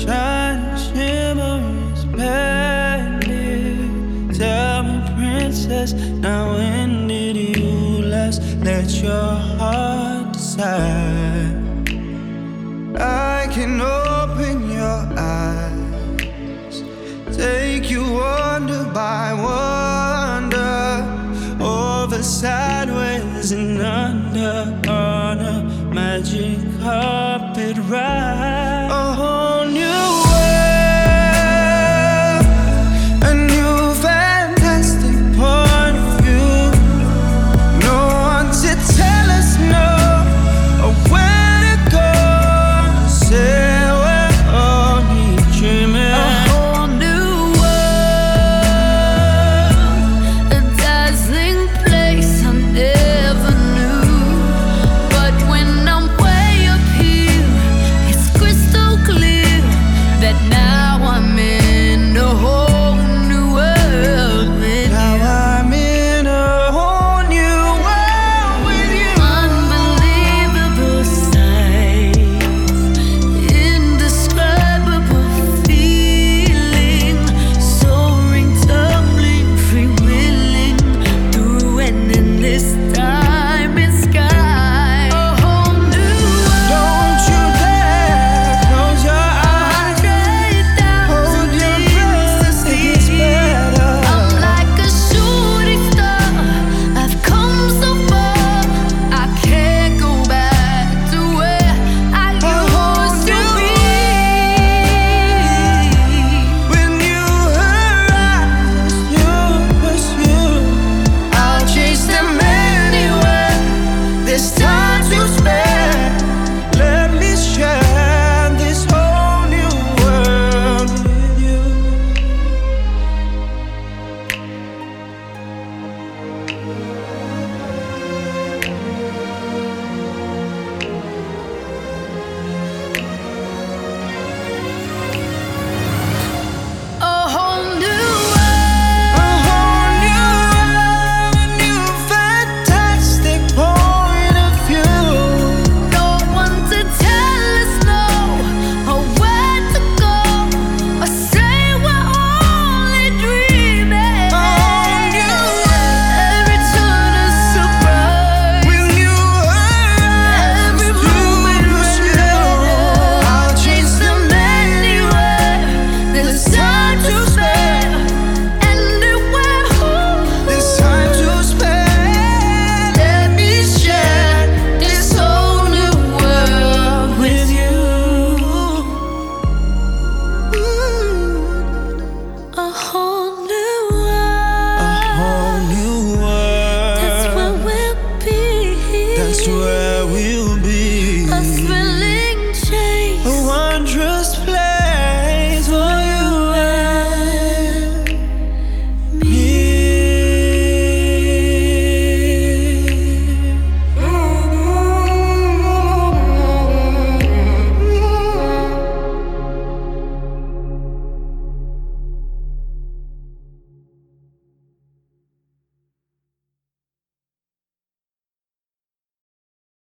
Shine, shimmer is bandit. Tell me, princess, now when did you last let your heart decide? I can open your eyes, take you wonder by wonder, over sideways and under on a magic carpet ride. That's where we'll be.